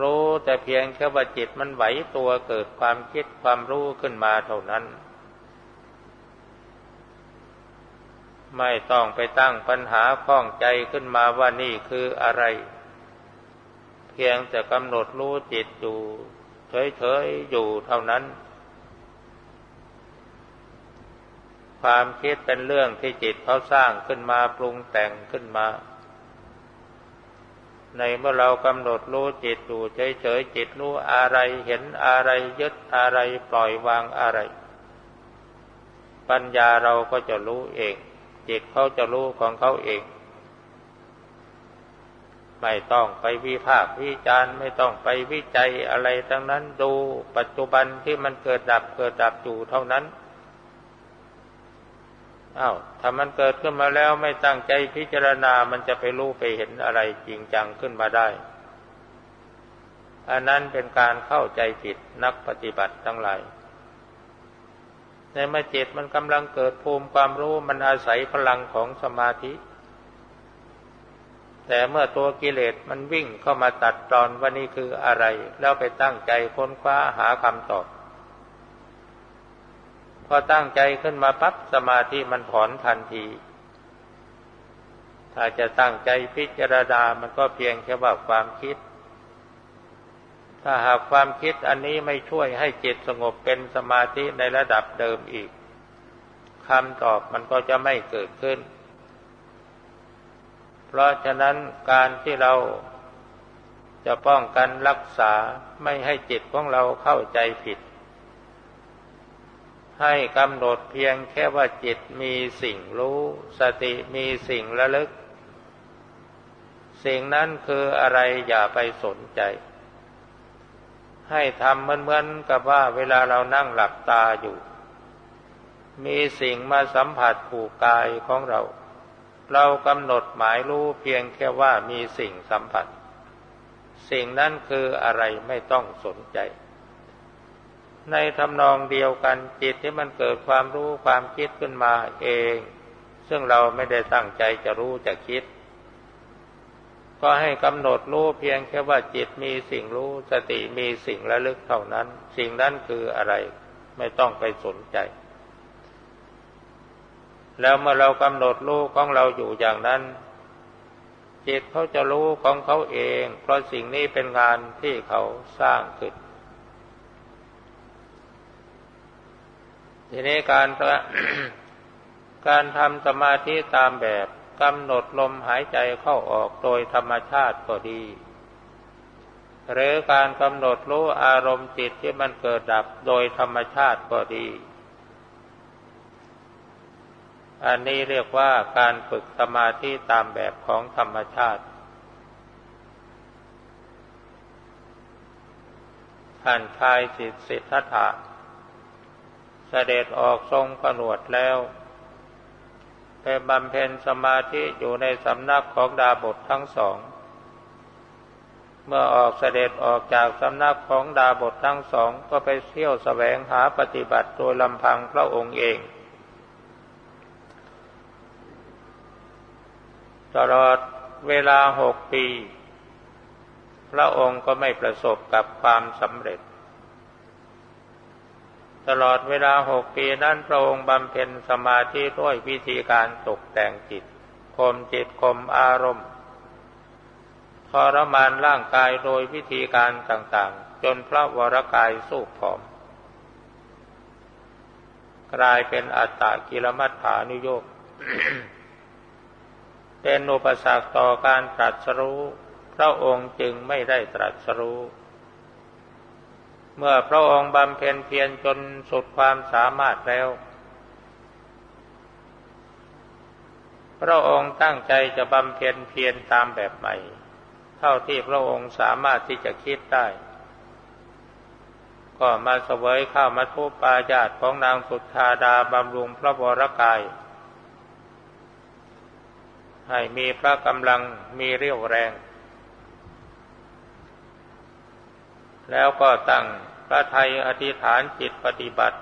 รู้แต่เพียงแค่ว่าจิตมันไหวตัวเกิดความคิดความรู้ขึ้นมาเท่านั้น ไม่ต้องไปตั้งปัญหาข้องใจขึ้นมาว่านี่คืออะไร เพียงแต่กำหนดรู้จิตอยู่เฉยๆอยู่เท่านั้น ความคิดเป็นเรื่องที่จิตเขาสร้างขึ้นมาปรุงแต่งขึ้นมา ในเมื่อเรากำหนดรู้จิตอยู่เฉยๆจิตรู้อะไรเห็นอะไรยึดอะไรปล่อยวางอะไร ปัญญาเราก็จะรู้เอง จิตเขาจะรู้ของเขาเอง ไม่ต้องไปวิพากษ์วิจารณ์ไม่ต้องไปวิจัยอะไรทั้งนั้นดูปัจจุบันที่มันเกิดดับเกิดดับอยู่เท่านั้น อา้าวถ้ามันเกิดขึ้นมาแล้วไม่ตั้งใจพิจารณา มันจะไปรู้ไปเห็นอะไรจริงจังขึ้นมาได้ อันนั้นเป็นการเข้าใจผิดนักปฏิบัติทั้งหลาย ในเมื่อจิตมันกำลังเกิดภูมิความรู้มันอาศัยพลังของสมาธิ แต่เมื่อตัวกิเลสมันวิ่งเข้ามาตัดตอนว่านี่คืออะไร แล้วไปตั้งใจค้นคว้าหาคำตอบ พอตั้งใจขึ้นมาปั๊บสมาธิมันถอนทันที ถ้าจะตั้งใจพิจารณามันก็เพียงแค่ว่าความคิด ถ้าหากความคิดอันนี้ไม่ช่วยให้จิตสงบเป็นสมาธิในระดับเดิมอีกคำตอบมันก็จะไม่เกิดขึ้น เพราะฉะนั้นการที่เราจะป้องกันรักษาไม่ให้จิตของเราเข้าใจผิด ให้กำหนดเพียงแค่ว่าจิตมีสิ่งรู้ สติมีสิ่งระลึก สิ่งนั้นคืออะไรอย่าไปสนใจ ให้ทำเหมือนๆกับว่าเวลาเรานั่งหลับตาอยู่ มีสิ่งมาสัมผัสผูกกายของเรา เรากำหนดหมายรู้เพียงแค่ว่ามีสิ่งสัมผัส สิ่งนั้นคืออะไรไม่ต้องสนใจ ในทำนองเดียวกันจิตที่มันเกิดความรู้ความคิดขึ้นมาเอง ซึ่งเราไม่ได้ตั้งใจจะรู้จะคิด ก็ให้กำหนดรู้เพียงแค่ว่าจิตมีสิ่งรู้สติมีสิ่งระลึกเท่านั้น สิ่งนั้นคืออะไร ไม่ต้องไปสนใจ แล้วเมื่อเรากำหนดรู้ของเราอยู่อย่างนั้น จิตเขาจะรู้ของเขาเอง เพราะสิ่งนี้เป็นงานที่เขาสร้างขึ้น ทีนี้การการทำสมาธิตามแบบกำหนดลมหายใจเข้าออกโดยธรรมชาติก็ดี หรือการกำหนดรู้อารมณ์จิตที่มันเกิดดับโดยธรรมชาติก็ดี อันนี้เรียกว่าการฝึกสมาธิตามแบบของธรรมชาติ ท่านชายสิทธิสิทธัตถะ เสด็จออกทรงประนวดแล้วไปบำเพ็ญสมาธิอยู่ในสำนักของดาบททั้งสอง เมื่อออกเสด็จออกจากสำนักของดาบททั้งสองก็ไปเที่ยวแสวงหาปฏิบัติโดยลำพังพระองค์เองตลอดเวลาหกปี พระองค์ก็ไม่ประสบกับความสำเร็จ ตลอดเวลาหกปีนั้นพระองค์บำเพ็ญสมาธิด้วยวิธีการตกแต่งจิตข่มจิตข่มอารมณ์ทรมานร่างกายโดยวิธีการต่างๆ จนพระวรกายสู้ผอม กลายเป็นอัตตะกิลมัฏฐานุโยกเป็นอุปสรรคต่อการตรัสรู้ พระองค์จึงไม่ได้ตรัสรู้ เมื่อพระองค์บำเพ็ญเพียรจนสุดความสามารถแล้ว พระองค์ตั้งใจจะบำเพ็ญเพียรตามแบบใหม่ เท่าที่พระองค์สามารถที่จะคิดได้ ก็มาเสวยข้าวมาทุปาญาติของนางสุทธาดาบำรุงพระวรกาย ให้มีพระกำลังมีเรี่ยวแรง แล้วก็ตั้งพระไทยอธิษฐานจิตปฏิบัติ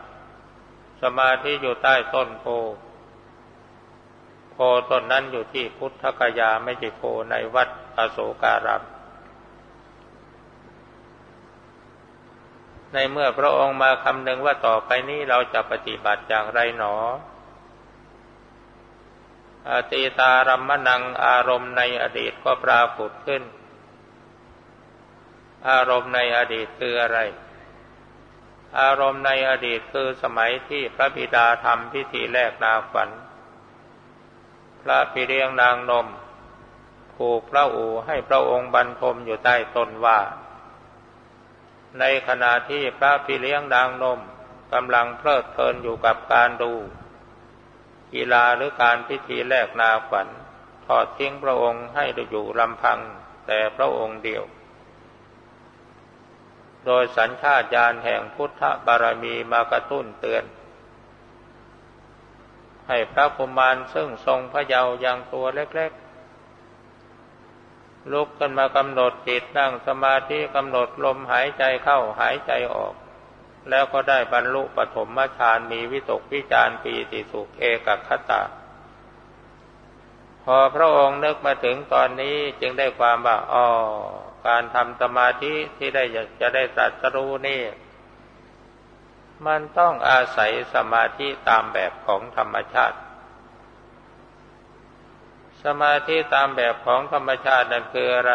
สมาธิอยู่ใต้ต้นโพโพต้นนั้นอยู่ที่พุทธกยาไม่ใช่โพในวัดอโศการามในเมื่อพระองค์มาคำนึงว่าต่อไปนี้เราจะปฏิบัติอย่างไรหนออตีตารัมมนังอารมณ์ในอดีตก็ปรากฏขึ้น อารมณ์ในอดีตคืออะไร อารมณ์ในอดีตคือสมัยที่พระบิดาทำพิธีแลกนาฝันพระพิเรียงนางนมผูกพระอูให้พระองค์บรรทมอยู่ใต้ต้นว่า ในขณะที่พระพิเลี้ยงนางนมกำลังเพลิดเพลินอยู่กับการดู กีฬาหรือการพิธีแลกนาขวัญทอดทิ้งพระองค์ให้อยู่ลำพังแต่พระองค์เดียว โดยสัญชาตญาณแห่งพุทธบารมีมากระตุ้นเตือน ให้พระพุมานซึ่งทรงพระเยาว์ยังตัวเล็กๆ ลุกขึ้นมากำหนดจิตนั่งสมาธิกำหนดลมหายใจเข้าหายใจออก แล้วก็ได้บรรลุปฐมฌานมีวิตกวิจารปีติสุขเอกคตาพอพระองค์นึกมาถึงตอนนี้จึงได้ความว่าอ๋อ การทำสมาธิที่ได้จะได้ตรัสรู้นี่ มันต้องอาศัยสมาธิตามแบบของธรรมชาติ สมาธิตามแบบของธรรมชาตินั่นคืออะไร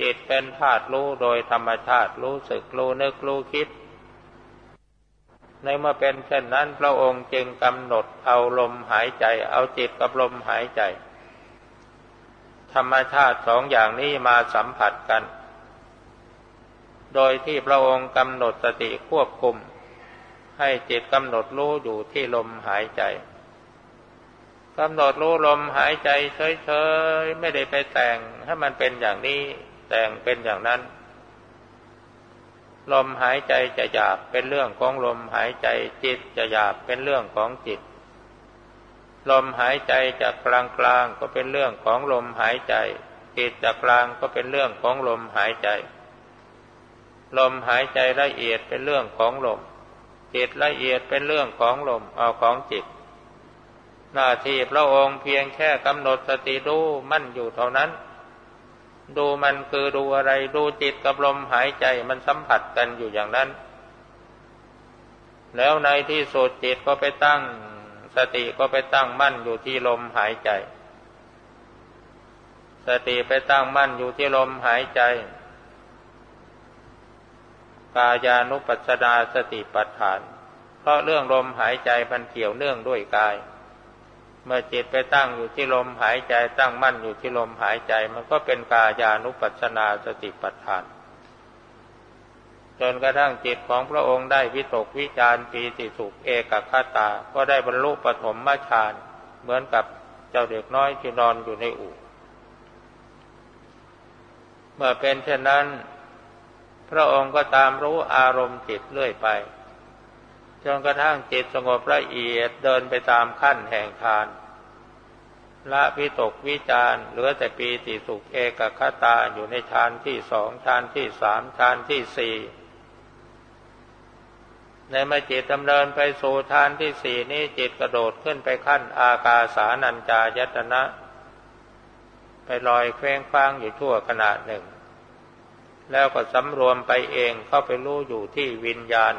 จิตเป็นธาตุรู้โดยธรรมชาติรู้สึกรู้นึกรู้คิดในเมื่อเป็นเช่นนั้นพระองค์จึงกำหนดเอาลมหายใจ เอาจิตกับลมหายใจ ธรรมชาติสองอย่างนี้มาสัมผัสกัน โดยที่พระองค์กำหนดสติควบคุม ให้จิตกำหนดรู้อยู่ที่ลมหายใจกำหนดรู้ลมหายใจเฉยๆไม่ได้ไปแต่งให้มันเป็นอย่างนี้แต่งเป็นอย่างนั้น ลมหายใจจะหยาบเป็นเรื่องของลมหายใจจิตจะหยาบเป็นเรื่องของจิต ลมหายใจจากกลางกลางก็เป็นเรื่องของลมหายใจจิตจากกลางก็เป็นเรื่องของลมหายใจ ลมหายใจละเอียดเป็นเรื่องของลม จิตละเอียดเป็นเรื่องของลมเอาของจิต หน้าที่พระองค์เพียงแค่กำหนดสติดูมั่นอยู่เท่านั้น ดูมันคือดูอะไรดูจิตกับลมหายใจมันสัมผัสกันอยู่อย่างนั้น แล้วในที่สุดจิตก็ไปตั้ง สติก็ไปตั้งมั่นอยู่ที่ลมหายใจ สติไปตั้งมั่นอยู่ที่ลมหายใจ กายานุปัสสนาสติปัฏฐาน เพราะเรื่องลมหายใจมันเกี่ยวเนื่องด้วยกาย เมื่อจิตไปตั้งอยู่ที่ลมหายใจ ตั้งมั่นอยู่ที่ลมหายใจ มันก็เป็นกายานุปัสสนาสติปัฏฐาน จนกระทั่งจิตของพระองค์ได้วิตกวิจารปีติสุขเอกคตา ก็ได้บรรลุปฐมฌานเหมือนกับเจ้าเด็กน้อยที่นอนอยู่ในอู่เมื่อเป็นเช่นนั้น พระองค์ก็ตามรู้อารมณ์จิตเรื่อยไปจนกระทั่งจิตสงบละเอียดเดินไปตามขั้นแห่งทานละวิตกวิจารเหลือแต่ปีติสุขเอกคตาอยู่ในฌานที่สองฌานที่สามฌานที่สี่ ในเมื่อจิตดำเนินไปสู่ฌานที่สี่นี้จิตกระโดดขึ้นไปขั้นอากาสานัญจายตนะ ไปลอยเคว้งคว้างอยู่ทั่วขนาดหนึ่ง แล้วก็สำรวมไปเองเข้าไปรู้อยู่ที่วิญญาณ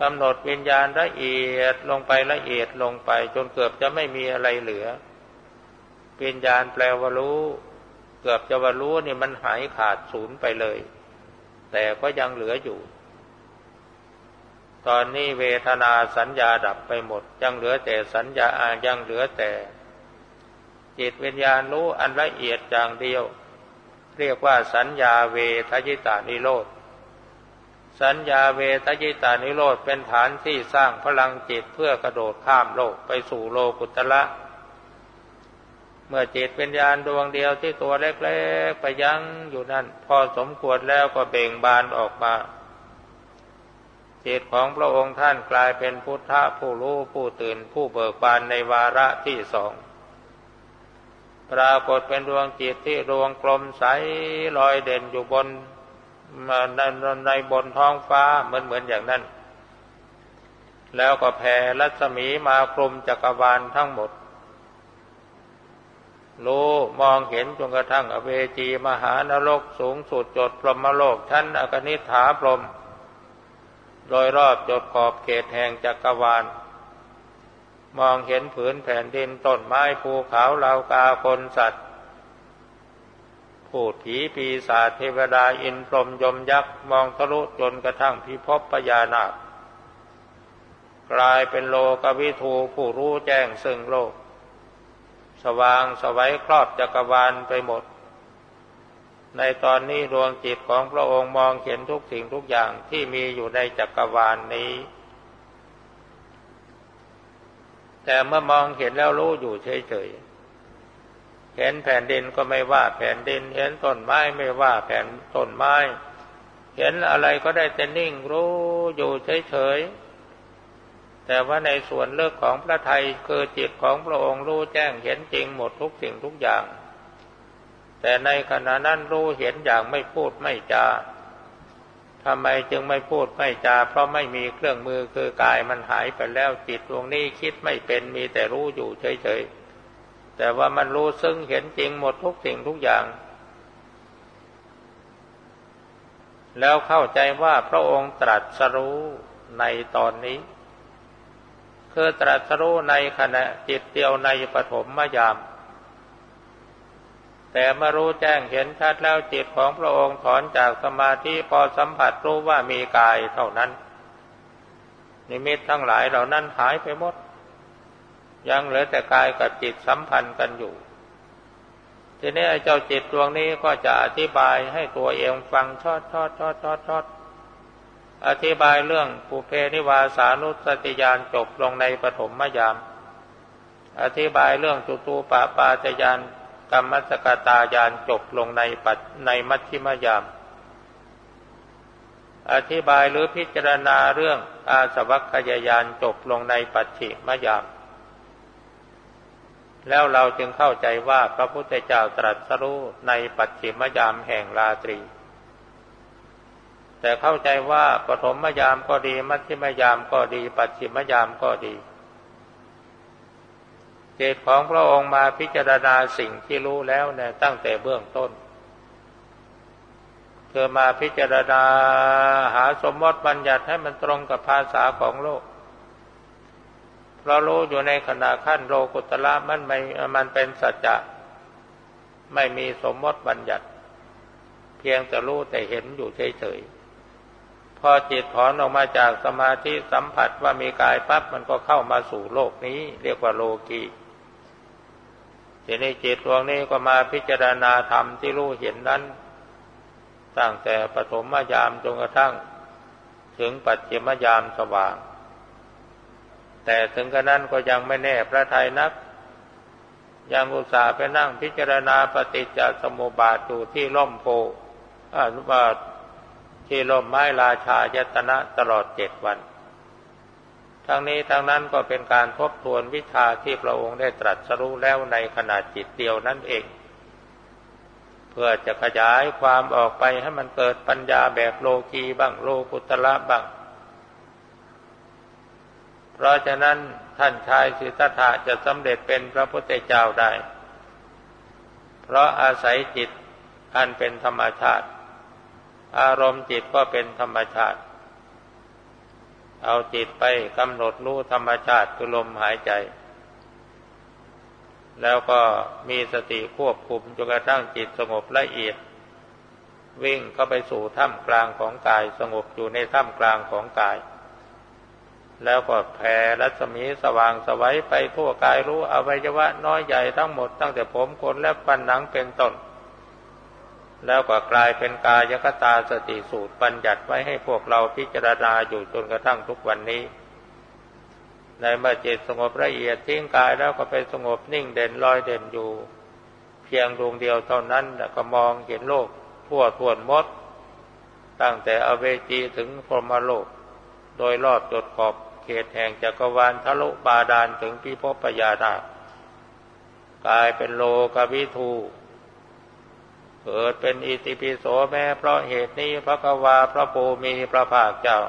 กำหนดวิญญาณละเอียดลงไปละเอียดลงไป จนเกือบจะไม่มีอะไรเหลือ วิญญาณแปลว่ารู้ เกือบจะว่ารู้นี่มันหายขาดศูนย์ไปเลย แต่ก็ยังเหลืออยู่ ตอนนี้เวทนาสัญญาดับไปหมด ยังเหลือแต่สัญญายังเหลือแต่ จิตวิญญาณรู้อันละเอียดอย่างเดียว เรียกว่าสัญญาเวทยิตานิโรธสัญญาเวทยิตานิโรธเป็นฐานที่สร้างพลังจิตเพื่อกระโดดข้ามโลกไปสู่โลกุตละเมื่อจิตเป็นญาณดวงเดียวที่ตัวเล็กๆไปยั้งอยู่นั่น พอสมควรแล้วก็เบ่งบานออกมา จิตของพระองค์ท่านกลายเป็นพุทธะผู้รู้ผู้ตื่นผู้เบิกบานในวาระที่สองปรากฏเป็นดวงจิตที่ดวงกลมใสลอยเด่นอยู่บนในในบนท้องฟ้าเหมือนเหมือนอย่างนั้น แล้วก็แผ่รัศมีมาคลุมจักรวาลทั้งหมดรู้มองเห็นจนกระทั่งอเวจีมหานรกสูงสุดจดพรหมโลกชั้นอกนิฐาพรหม โดยรอบจดขอบเขตแห่งจักรวาล มองเห็นผืนแผ่นดินต้นไม้ภูเขาเหล่ากาคนสัตว์พูดผีปีศาจเทวดาอินพรมยมยักษ์ มองทะลุจนกระทั่งพิภพปยานาคกลายเป็นโลกวิทูผู้รู้แจ้งซึ่งโลก สว่างสวัยครอบจักรวาลไปหมด ในตอนนี้ดวงจิตของพระองค์มองเห็นทุกสิ่งทุกอย่างที่มีอยู่ในจักรวาลนนี้ แต่เมื่อมองเห็นแล้วรู้อยู่เฉยๆ เห็นแผ่นดินก็ไม่ว่าแผ่นดิน เห็นต้นไม้ไม่ว่าแผ่นต้นไม้ เห็นอะไรก็ได้แต่นิ่งรู้อยู่เฉยๆ แต่ว่าในส่วนเลือกของพระไทยคือจิตของพระองค์รู้แจ้งเห็นจริงหมดทุกสิ่งทุกอย่าง แต่ในขณะนั้นรู้เห็นอย่างไม่พูดไม่จาทำไมจึงไม่พูดไม่จา เพราะไม่มีเครื่องมือคือกายมันหายไปแล้วจิตดวงนี้คิดไม่เป็นมีแต่รู้อยู่เฉยๆ แต่ว่ามันรู้ซึ่งเห็นจริงหมดทุกสิ่งทุกอย่าง แล้วเข้าใจว่าพระองค์ตรัสรู้ในตอนนี้ คือตรัสรู้ในขณะจิตเดียวในปฐมมยาม แต่มารู้แจ้งเห็นชัดแล้วจิตของพระองค์ถอนจากสมาธิพอสัมผัสรู้ว่ามีกายเท่านั้น นิมิตทั้งหลายเหล่านั้นหายไปหมด ยังเหลือแต่กายกับจิตสัมพันธ์กันอยู่ ทีนี้ไอ้เจ้าจิตดวงนี้ก็จะอธิบายให้ตัวเองฟังชอดชอดชอดชอดชอดอธิบายเรื่องปุเพนิวาสานุสติยานจบลงในปฐมมยาม อธิบายเรื่องจุตูปปาจยาน กรรมสกตายานจบลงในปัจในมัชชิมยาม อธิบายหรือพิจารณาเรื่องอาสวัคยายานจบลงในปัจฉิมยาม แล้วเราจึงเข้าใจว่าพระพุทธเจ้าตรัสรู้ในปัจฉิมยามแห่งราตรี แต่เข้าใจว่าปฐมยามก็ดี มัชฌิมยามก็ดี ปัจฉิมยามก็ดี จตของพระองค์มาพิจารณาสิ่งที่รู้แล้วเนี่ยตั้งแต่เบื้องต้นเธอมาพิจารณาหาสมมติบัญญัติให้มันตรงกับภาษาของโลกเพราะรู้อยู่ในขณะขั้นโลกุตละมันไม่มันเป็นสัจจะไม่มีสมมติบัญญัติ เพียงแต่รู้แต่เห็นอยู่เฉยๆพอจิตถอนออกมาจากสมาธิสัมผัสว่ามีกายปั๊บมันก็เข้ามาสู่โลกนี้ เรียกว่าโลกี ทีนี้จิตดวงนี้ก็มาพิจารณาธรรมที่รู้เห็นนั้น ตั้งแต่ปฐมยามจนกระทั่ง ถึงปัจเจมยามสว่าง แต่ถึงกระนั้นก็ยังไม่แน่พระไทยนัก ยังอุตส่าห์ไปนั่งพิจารณาปฏิจจสมุปบาทอยู่ที่ล่มโพอ่าว่าที่ลมไม้ราชายตนะตลอดเจ็ดวัน ทั้งนี้ทั้งนั้นก็เป็นการทบทวนวิชาที่พระองค์ได้ตรัสรู้แล้วในขณะจิตเดียวนั่นเอง เพื่อจะขยายความออกไปให้มันเกิดปัญญาแบบโลกีบ้างโลกุตละบ้าง เพราะฉะนั้นท่านชายสิทธัตถะจะสำเร็จเป็นพระพุทธเจ้าได้ เพราะอาศัยจิตอันเป็นธรรมชาติ อารมณ์จิตก็เป็นธรรมชาติ เอาจิตไปกำหนดรู้ธรรมชาติคือลมหายใจ แล้วก็มีสติควบคุมจนกระทั่งจิตสงบละเอียด วิ่งเข้าไปสู่ถ้ำกลางของกายสงบอยู่ในถ้ำกลางของกาย แล้วก็แผ่รัศมีสว่างสวัยไปทั่วกายรู้อวัยวะน้อยใหญ่ทั้งหมดตั้งแต่ผมขนและฟันหนังเป็นต้น แล้วก็กลายเป็นกายคตาสติสูตรบัญญัติไว้ให้พวกเราพิจารณาอยู่จนกระทั่งทุกวันนี้ ในเมื่อจิตสงบละเอียดทิ้งกายแล้วก็ไปสงบนิ่งเด่นลอยเด่นอยู่ เพียงดวงเดียวเท่านั้นก็มองเห็นโลก ทั่วทวนมด ตั้งแต่อเวจีถึงพรหมโลก โดยรอบจดขอบเขตแห่งจักรวาลทะลุบาดาลถึงพิภพปยาดากลายเป็นโลกวิทู เกิดเป็นอิติปิโสแม้เพราะเหตุนี้พระกวาพระภูมีพระภาคเจ้า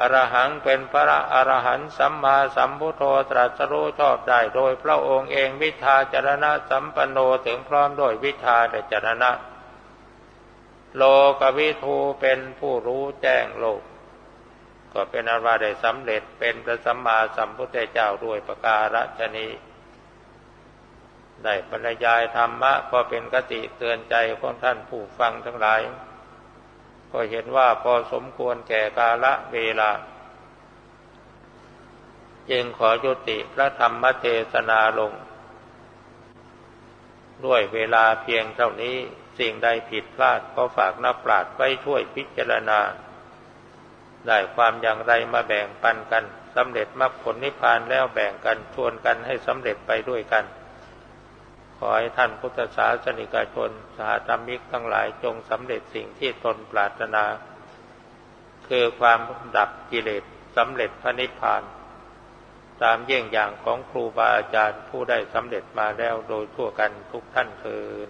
อรหังเป็นพระอรหันต์สัมมาสัมพุทโธตรัสรู้ชอบได้โดยพระองค์เองวิชาจรณะสัมปันโนถึงพร้อมโดยวิชาในจรณะ โลกวิทูเป็นผู้รู้แจ้งโลก ก็เป็นอวาได้สำเร็จเป็นพระสัมมาสัมพุทธเจ้าด้วยประการฉนี้ ได้บรรยายธรรมะก็เป็นกติเตือนใจของท่านผู้ฟังทั้งหลาย ก็เห็นว่าพอสมควรแก่กาละเวลา จึงขอยุติพระธรรมเทศนาลง ด้วยเวลาเพียงเท่านี้สิ่งใดผิดพลาดก็ฝากนักปราชญ์ไว้ช่วยพิจารณา ได้ความอย่างไรมาแบ่งปันกันสำเร็จมรรคผลนิพพานแล้วแบ่งกันชวนกันให้สำเร็จไปด้วยกัน อให้ท่านพุทธศาสนิกชนสาธรรมิกทั้งหลายจงสำเร็จสิ่งที่ตนปรารถนา คือความดับกิเลสสำเร็จพระนิพพาน ตามเยี่ยงอย่างของครูบาอาจารย์ผู้ได้สำเร็จมาแล้วโดยทั่วกันทุกท่านเทิน